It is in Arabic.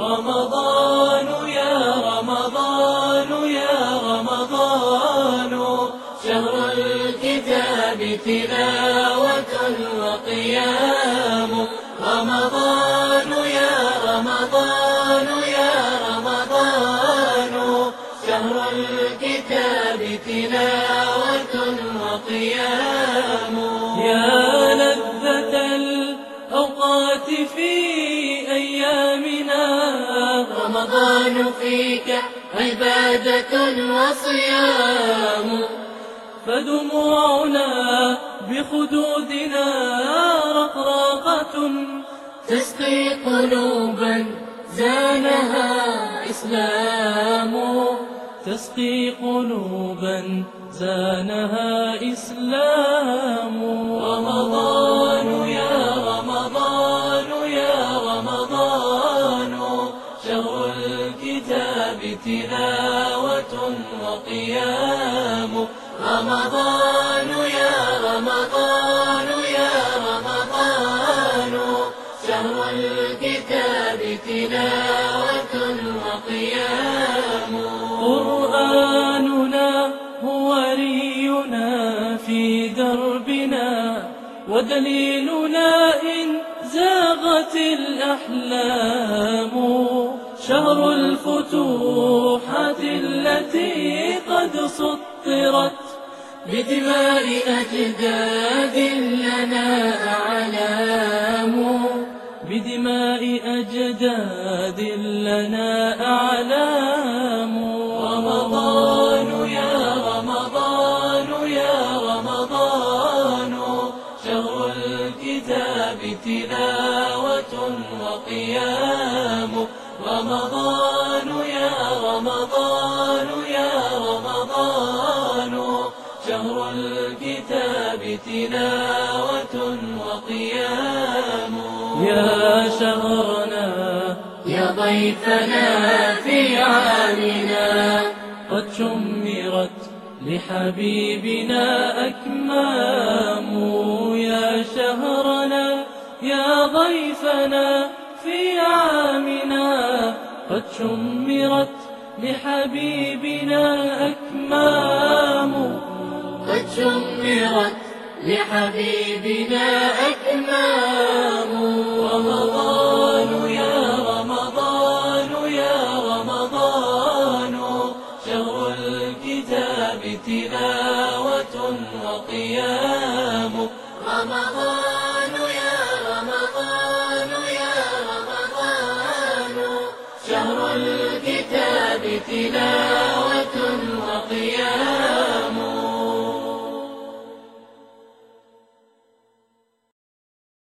رمضان يا رمضان يا رمضان شهر الكتاب تلاوة وقيام رمضان يا رمضان وقيام يا لذة الأوقات في أيامنا. رمضان فيك عبادة وصيام. فدموعنا بخدودنا رقراقة. تسقي قلوبا زانها إسلام. تسقي قلوبا زانها إسلام. رمضان يا رمضان يا رمضان. شهر الكتاب تلاوة وقيام. رمضان يا رمضان يا رمضان. شهر الكتاب تلاوة ودليلنا إن زاغت الأحلام شهر الفتوحات التي قد سطرت بدماء أجداد لنا أعلام بدماء أجداد لنا تلاوة وقيام. رمضان يا رمضان يا رمضان. شهر الكتاب تلاوة وقيام. يا شهرنا يا ضيفنا في عامنا قد شمرت لحبيبنا أكمام. يا شهرنا يا ضيفنا في عامنا قد شمرت لحبيبنا أكمام. قد شمرت لحبيبنا أكمام. رمضان يا رمضان يا رمضان. شهر الكتاب تلاوة وقيام. رمضان شهر الكتاب تلاوة.